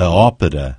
a ópera